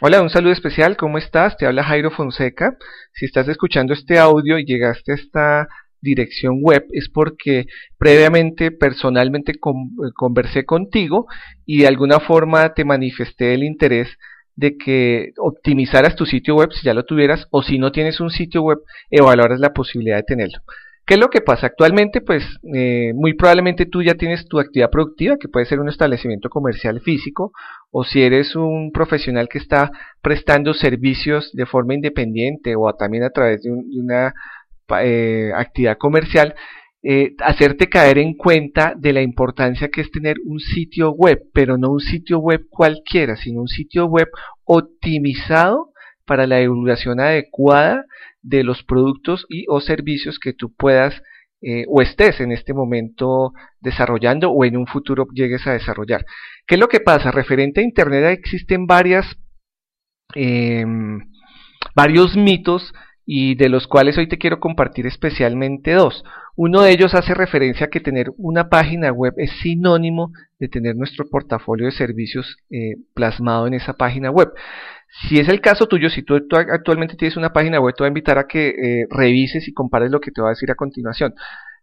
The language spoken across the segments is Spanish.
Hola, un saludo especial, ¿cómo estás? Te habla Jairo Fonseca. Si estás escuchando este audio y llegaste a esta dirección web es porque previamente personalmente conversé contigo y de alguna forma te manifesté el interés de que optimizaras tu sitio web si ya lo tuvieras o si no tienes un sitio web evaluaras la posibilidad de tenerlo. ¿Qué es lo que pasa? Actualmente, pues eh, muy probablemente tú ya tienes tu actividad productiva, que puede ser un establecimiento comercial físico, o si eres un profesional que está prestando servicios de forma independiente o también a través de, una eh, actividad comercial, eh, hacerte caer en cuenta de la importancia que es tener un sitio web, pero no un sitio web cualquiera, sino un sitio web optimizado para la divulgación adecuada de los productos y o servicios que tú puedas eh, o estés en este momento desarrollando o en un futuro llegues a desarrollar. ¿Qué es lo que pasa? Referente a Internet existen varias, em, varios mitos y de los cuales hoy te quiero compartir especialmente dos. Uno de ellos hace referencia a que tener una página web es sinónimo de tener nuestro portafolio de servicios eh, plasmado en esa página web. Si es el caso tuyo, si tú, actualmente tienes una página web, te voy a invitar a que eh, revises y compares lo que te voy a decir a continuación.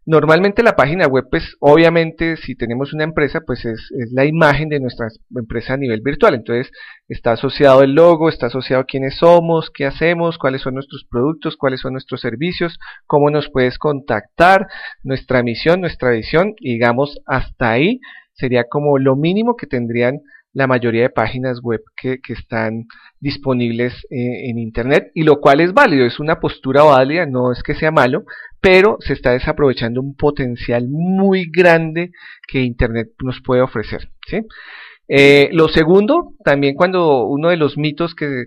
Normalmente la página web, pues obviamente si tenemos una empresa, pues es, la imagen de nuestra empresa a nivel virtual. Entonces está asociado el logo, está asociado quiénes somos, qué hacemos, cuáles son nuestros productos, cuáles son nuestros servicios, cómo nos puedes contactar, nuestra misión, nuestra visión, digamos hasta ahí sería como lo mínimo que tendrían la mayoría de páginas web que, están disponibles eh, en Internet, y lo cual es válido, es una postura válida, no es que sea malo, pero se está desaprovechando un potencial muy grande que Internet nos puede ofrecer. ¿sí? Eh, lo segundo, también cuando uno de los mitos que,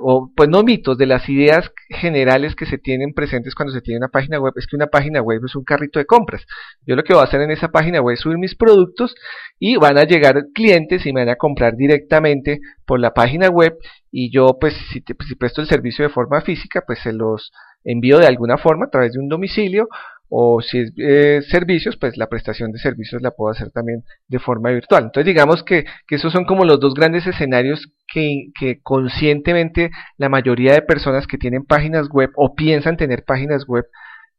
o pues no mitos, de las ideas generales que se tienen presentes cuando se tiene una página web, es que una página web es un carrito de compras. Yo lo que voy a hacer en esa página web es subir mis productos y van a llegar clientes y me van a comprar directamente por la página web y yo pues si, si presto el servicio de forma física, pues se los envío de alguna forma a través de un domicilio o si es eh, servicios, pues la prestación de servicios la puedo hacer también de forma virtual. Entonces digamos que, esos son como los dos grandes escenarios que, que, conscientemente la mayoría de personas que tienen páginas web o piensan tener páginas web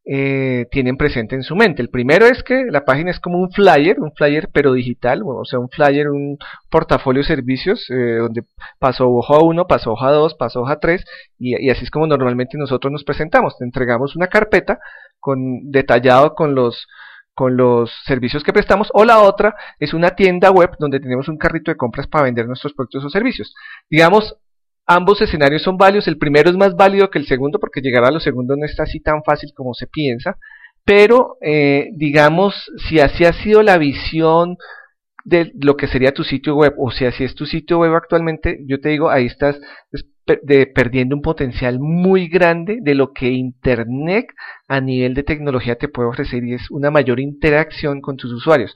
eh, tienen presente en su mente. El primero es que la página es como un flyer, un flyer pero digital, o sea, un flyer, un portafolio de servicios, eh, donde paso hoja 1, paso hoja 2, paso hoja 3, y, y así es como normalmente nosotros nos presentamos. Te entregamos una carpeta con, detallado con los, con los servicios que prestamos, o la otra es una tienda web donde tenemos un carrito de compras para vender nuestros productos o servicios. Digamos, ambos escenarios son válidos, el primero es más válido que el segundo porque llegar a los segundos no está así tan fácil como se piensa, pero eh, digamos, si así ha sido la visión de lo que sería tu sitio web, o si así es tu sitio web actualmente, yo te digo, ahí estás perdiendo un potencial muy grande de lo que Internet a nivel de tecnología te puede ofrecer y es una mayor interacción con tus usuarios.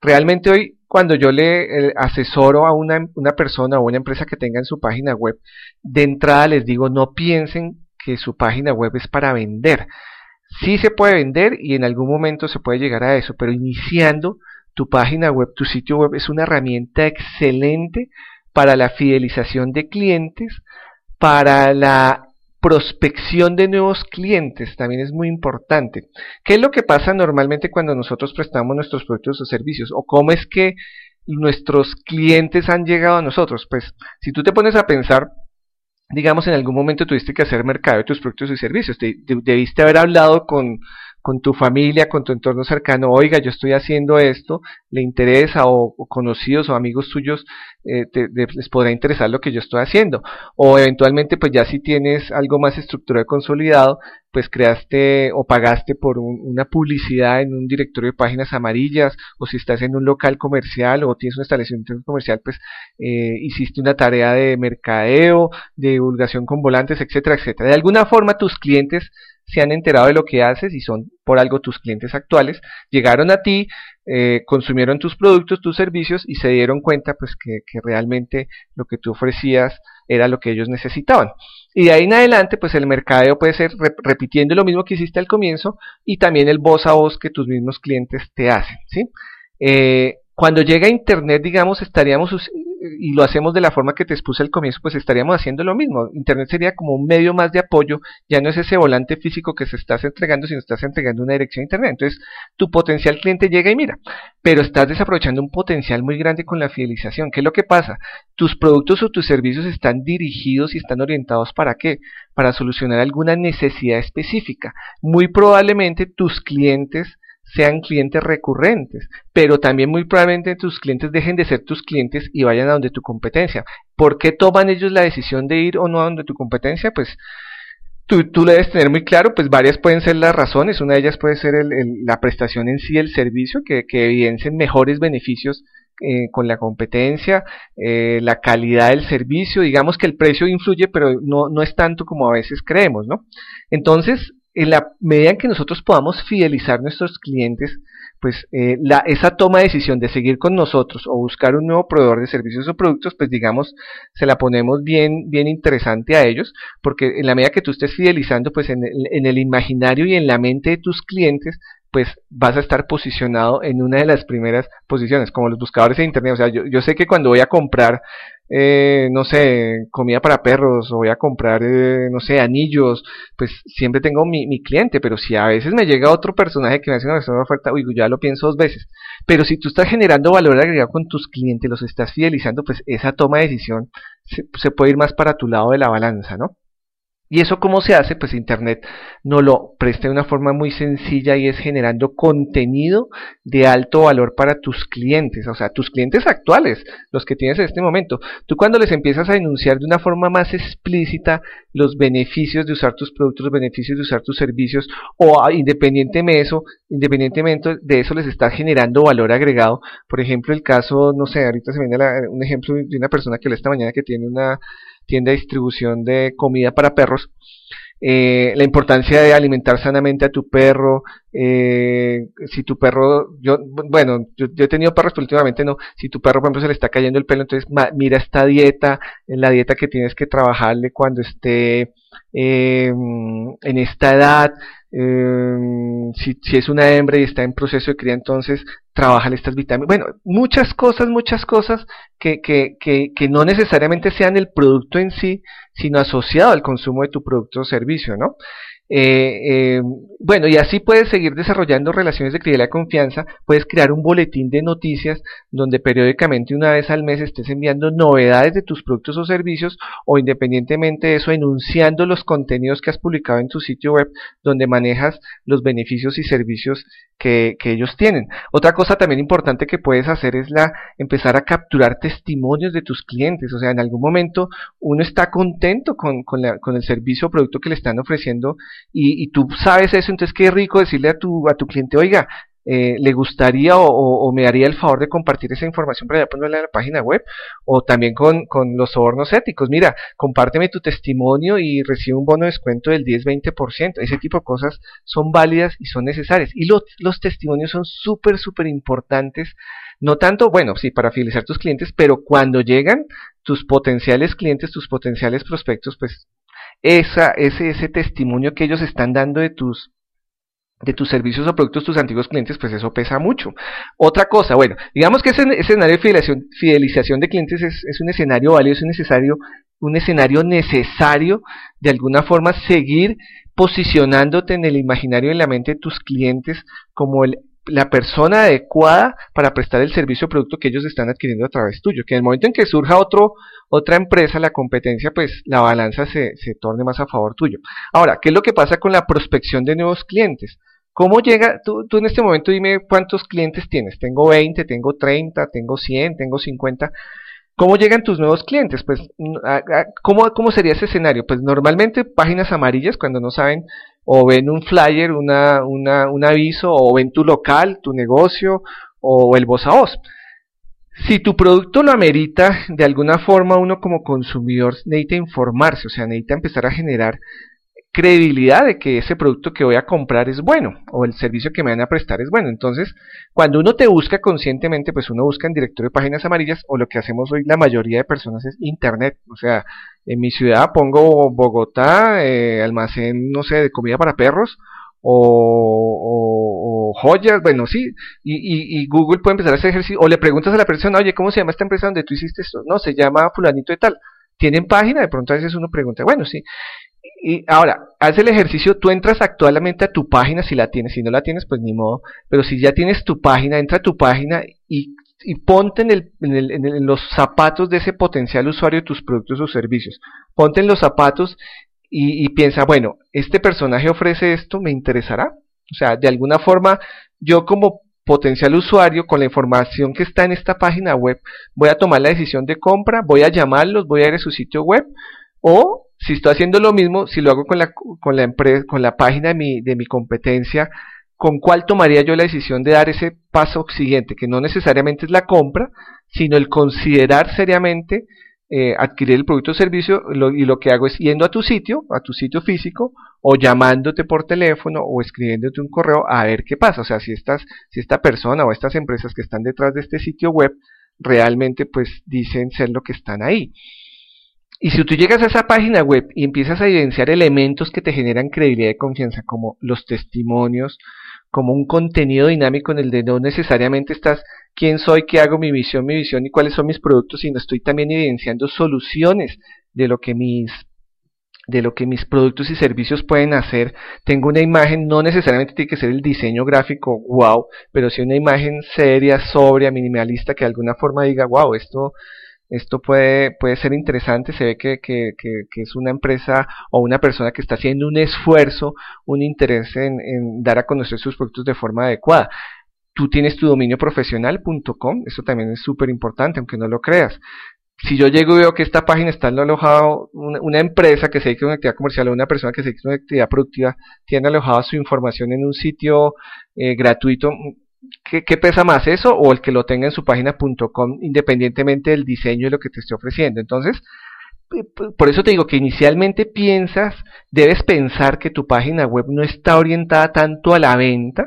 Realmente hoy, cuando yo le eh, asesoro a una, una persona o una empresa que tenga en su página web, de entrada les digo, no piensen que su página web es para vender. Sí se puede vender y en algún momento se puede llegar a eso, pero iniciando tu página web, tu sitio web es una herramienta excelente para la fidelización de clientes, para la prospección de nuevos clientes también es muy importante. ¿Qué es lo que pasa normalmente cuando nosotros prestamos nuestros productos o servicios? ¿O cómo es que nuestros clientes han llegado a nosotros? Pues si tú te pones a pensar, digamos en algún momento tuviste que hacer mercado de tus productos y servicios, debiste haber hablado con con tu familia, con tu entorno cercano, oiga, yo estoy haciendo esto, le interesa o, conocidos o amigos tuyos eh, les podrá interesar lo que yo estoy haciendo. O eventualmente, pues ya si tienes algo más estructurado y consolidado, pues creaste o pagaste por una publicidad en un directorio de páginas amarillas, o si estás en un local comercial o tienes un establecimiento comercial, pues eh, hiciste una tarea de mercadeo, de divulgación con volantes, etcétera, etcétera. De alguna forma tus clientes se han enterado de lo que haces y son por algo tus clientes actuales, llegaron a ti, eh, consumieron tus productos, tus servicios y se dieron cuenta pues que, realmente lo que tú ofrecías era lo que ellos necesitaban. Y de ahí en adelante, pues el mercadeo puede ser repitiendo lo mismo que hiciste al comienzo y también el voz a voz que tus mismos clientes te hacen. ¿sí? Eh, cuando llega Internet, digamos, estaríamos y lo hacemos de la forma que te expuse al comienzo, pues estaríamos haciendo lo mismo. Internet sería como un medio más de apoyo, ya no es ese volante físico que se estás entregando, sino estás entregando una dirección a Internet. Entonces, tu potencial cliente llega y mira, pero estás desaprovechando un potencial muy grande con la fidelización. ¿Qué es lo que pasa? Tus productos o tus servicios están dirigidos y están orientados para qué? Para solucionar alguna necesidad específica. Muy probablemente tus clientes sean clientes recurrentes, pero también muy probablemente tus clientes dejen de ser tus clientes y vayan a donde tu competencia. ¿Por qué toman ellos la decisión de ir o no a donde tu competencia? Pues tú, lo debes tener muy claro, pues varias pueden ser las razones, una de ellas puede ser la prestación en sí, el servicio, que, que evidencien mejores beneficios eh, con la competencia, eh, la calidad del servicio, digamos que el precio influye, pero no, no es tanto como a veces creemos, ¿no? Entonces, en la medida en que nosotros podamos fidelizar nuestros clientes, pues eh, la, esa toma de decisión de seguir con nosotros o buscar un nuevo proveedor de servicios o productos, pues digamos, se la ponemos bien, bien interesante a ellos, porque en la medida que tú estés fidelizando, pues en el, en el imaginario y en la mente de tus clientes, pues vas a estar posicionado en una de las primeras posiciones, como los buscadores de internet. O sea, yo, yo sé que cuando voy a comprar eh, no sé, comida para perros o voy a comprar, eh, no sé, anillos, pues siempre tengo mi, mi, cliente, pero si a veces me llega otro personaje que me hace una oferta, uy, ya lo pienso dos veces. Pero si tú estás generando valor agregado con tus clientes, los estás fidelizando, pues esa toma de decisión se, se puede ir más para tu lado de la balanza, ¿no? ¿Y eso cómo se hace? Pues Internet nos lo presta de una forma muy sencilla y es generando contenido de alto valor para tus clientes, o sea, tus clientes actuales, los que tienes en este momento. Tú cuando les empiezas a enunciar de una forma más explícita los beneficios de usar tus productos, los beneficios de usar tus servicios, o independientemente de eso, independientemente de eso les está generando valor agregado. Por ejemplo, el caso, no sé, ahorita se viene un ejemplo de una persona que esta mañana que tiene una tienda de distribución de comida para perros, eh, la importancia de alimentar sanamente a tu perro, eh, si tu perro, yo, bueno, yo, he tenido perros, pero últimamente no, si tu perro, por ejemplo, se le está cayendo el pelo, entonces mira esta dieta, la dieta que tienes que trabajarle cuando esté eh, en esta edad, eh, si, es una hembra y está en proceso de cría, entonces trabajan estas vitaminas. Bueno, muchas cosas, muchas cosas que, que, que, no necesariamente sean el producto en sí, sino asociado al consumo de tu producto o servicio, ¿no? Eh, eh, bueno, y así puedes seguir desarrollando relaciones de credibilidad y confianza, puedes crear un boletín de noticias donde periódicamente una vez al mes estés enviando novedades de tus productos o servicios o independientemente de eso enunciando los contenidos que has publicado en tu sitio web donde manejas los beneficios y servicios que, ellos tienen. Otra cosa también importante que puedes hacer es la empezar a capturar testimonios de tus clientes, o sea, en algún momento uno está contento con, con el servicio o producto que le están ofreciendo y, y, tú sabes eso, entonces qué rico decirle a tu, a tu cliente, oiga, eh, le gustaría o, me haría el favor de compartir esa información para ya ponerla en la página web o también con, con los sobornos éticos. Mira, compárteme tu testimonio y recibe un bono de descuento del 10-20%. Ese tipo de cosas son válidas y son necesarias. Y los, los testimonios son súper, súper importantes. No tanto, bueno, sí, para fidelizar tus clientes, pero cuando llegan tus potenciales clientes, tus potenciales prospectos, pues esa, ese, ese testimonio que ellos están dando de tus de tus servicios o productos, tus antiguos clientes, pues eso pesa mucho. Otra cosa, bueno, digamos que ese escenario de fidelización, de clientes es, es, un escenario válido, es un necesario, un escenario necesario de alguna forma seguir posicionándote en el imaginario en la mente de tus clientes como el la persona adecuada para prestar el servicio o producto que ellos están adquiriendo a través tuyo. Que en el momento en que surja otro, otra empresa, la competencia, pues la balanza se, se torne más a favor tuyo. Ahora, ¿qué es lo que pasa con la prospección de nuevos clientes? ¿Cómo llega? Tú, tú en este momento dime cuántos clientes tienes. Tengo 20, tengo 30, tengo 100, tengo 50. ¿Cómo llegan tus nuevos clientes? Pues, ¿cómo, ¿cómo sería ese escenario? Pues normalmente páginas amarillas cuando no saben o ven un flyer, una, una, un aviso, o ven tu local, tu negocio, o el voz a voz. Si tu producto lo amerita, de alguna forma uno como consumidor necesita informarse, o sea, necesita empezar a generar credibilidad de que ese producto que voy a comprar es bueno o el servicio que me van a prestar es bueno. Entonces, cuando uno te busca conscientemente, pues uno busca en directorio de páginas amarillas o lo que hacemos hoy la mayoría de personas es internet. O sea, en mi ciudad pongo Bogotá, eh, almacén, no sé, de comida para perros o, joyas, bueno, sí, y, y, Google puede empezar a hacer ejercicio, o le preguntas a la persona, oye, ¿cómo se llama esta empresa donde tú hiciste esto? No, se llama fulanito de tal. ¿Tienen página? De pronto a veces uno pregunta, bueno, sí. Y ahora, haz el ejercicio, tú entras actualmente a tu página si la tienes, si no la tienes, pues ni modo, pero si ya tienes tu página, entra a tu página y, y ponte en, el, en, el, en los zapatos de ese potencial usuario de tus productos o servicios. Ponte en los zapatos y, piensa, bueno, este personaje ofrece esto, ¿me interesará? O sea, de alguna forma, yo como potencial usuario, con la información que está en esta página web, voy a tomar la decisión de compra, voy a llamarlos, voy a ir a su sitio web, o si estoy haciendo lo mismo, si lo hago con la, con la, empresa, con la página de mi, de mi competencia, ¿con cuál tomaría yo la decisión de dar ese paso siguiente? Que no necesariamente es la compra, sino el considerar seriamente eh, adquirir el producto o servicio y lo que hago es yendo a tu sitio, a tu sitio físico, o llamándote por teléfono o escribiéndote un correo a ver qué pasa. O sea, si, estás, si esta persona o estas empresas que están detrás de este sitio web realmente pues dicen ser lo que están ahí. Y si tú llegas a esa página web y empiezas a evidenciar elementos que te generan credibilidad y confianza, como los testimonios, como un contenido dinámico en el de no necesariamente estás quién soy, qué hago, mi visión, mi visión y cuáles son mis productos, sino estoy también evidenciando soluciones de lo que mis de lo que mis productos y servicios pueden hacer. Tengo una imagen, no necesariamente tiene que ser el diseño gráfico, wow, pero sí una imagen seria, sobria, minimalista, que de alguna forma diga, wow, esto esto puede, puede ser interesante, se ve que, que, que, es una empresa o una persona que está haciendo un esfuerzo, un interés en, en dar a conocer sus productos de forma adecuada. Tú tienes tu dominio profesional.com, eso también es súper importante, aunque no lo creas. Si yo llego y veo que esta página está alojado, una, empresa que se dedica a una actividad comercial o una persona que se dedica a una actividad productiva, tiene alojada su información en un sitio eh, gratuito, ¿Qué, pesa más eso o el que lo tenga en su página.com independientemente del diseño y lo que te esté ofreciendo? Entonces, por eso te digo que inicialmente piensas, debes pensar que tu página web no está orientada tanto a la venta,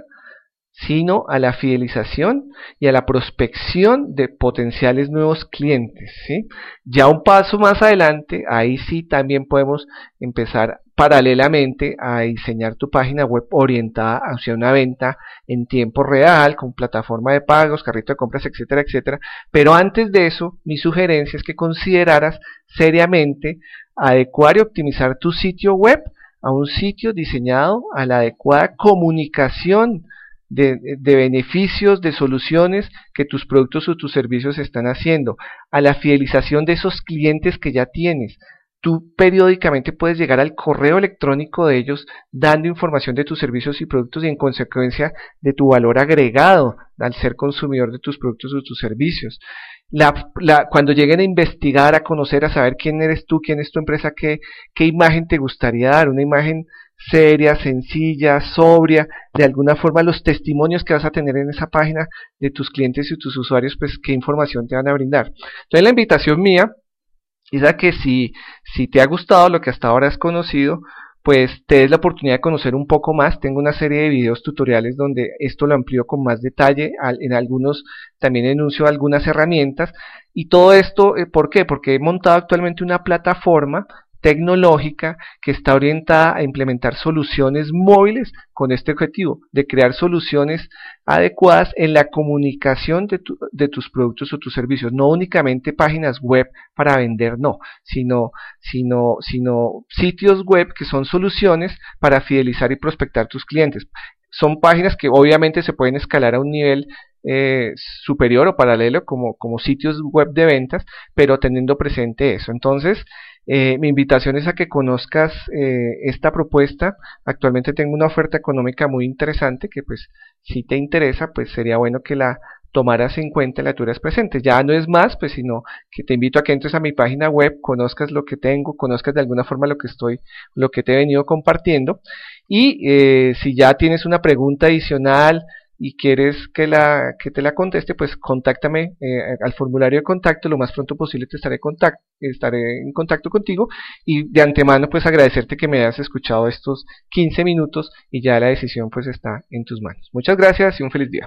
sino a la fidelización y a la prospección de potenciales nuevos clientes. ¿sí? Ya un paso más adelante, ahí sí también podemos empezar paralelamente a diseñar tu página web orientada hacia una venta en tiempo real, con plataforma de pagos, carrito de compras, etcétera, etcétera. Pero antes de eso, mi sugerencia es que consideraras seriamente adecuar y optimizar tu sitio web a un sitio diseñado a la adecuada comunicación de, de, beneficios, de soluciones que tus productos o tus servicios están haciendo, a la fidelización de esos clientes que ya tienes. Tú periódicamente puedes llegar al correo electrónico de ellos dando información de tus servicios y productos y en consecuencia de tu valor agregado al ser consumidor de tus productos o tus servicios. Cuando lleguen a investigar, a conocer, a saber quién eres tú, quién es tu empresa, qué, qué imagen te gustaría dar, una imagen seria, sencilla, sobria, de alguna forma los testimonios que vas a tener en esa página de tus clientes y tus usuarios, pues qué información te van a brindar. Entonces la invitación mía es a que si, si te ha gustado lo que hasta ahora has conocido, pues te des la oportunidad de conocer un poco más. Tengo una serie de videos tutoriales donde esto lo amplío con más detalle. En algunos también enuncio algunas herramientas. Y todo esto, eh, ¿por qué? Porque he montado actualmente una plataforma tecnológica que está orientada a implementar soluciones móviles con este objetivo de crear soluciones adecuadas en la comunicación de, tus productos o tus servicios, no únicamente páginas web para vender, no, sino, sino, sino sitios web que son soluciones para fidelizar y prospectar tus clientes. Son páginas que obviamente se pueden escalar a un nivel eh, superior o paralelo como, como sitios web de ventas, pero teniendo presente eso. Entonces, eh, mi invitación es a que conozcas eh, esta propuesta. Actualmente tengo una oferta económica muy interesante que pues si te interesa pues sería bueno que la tomaras en cuenta en la turas presente. Ya no es más, pues sino que te invito a que entres a mi página web, conozcas lo que tengo, conozcas de alguna forma lo que estoy, lo que te he venido compartiendo. Y eh, si ya tienes una pregunta adicional, y quieres que, la, que te la conteste, pues contáctame eh, al formulario de contacto, lo más pronto posible te estaré, contacto, estaré en contacto contigo y de antemano pues agradecerte que me hayas escuchado estos 15 minutos y ya la decisión pues está en tus manos. Muchas gracias y un feliz día.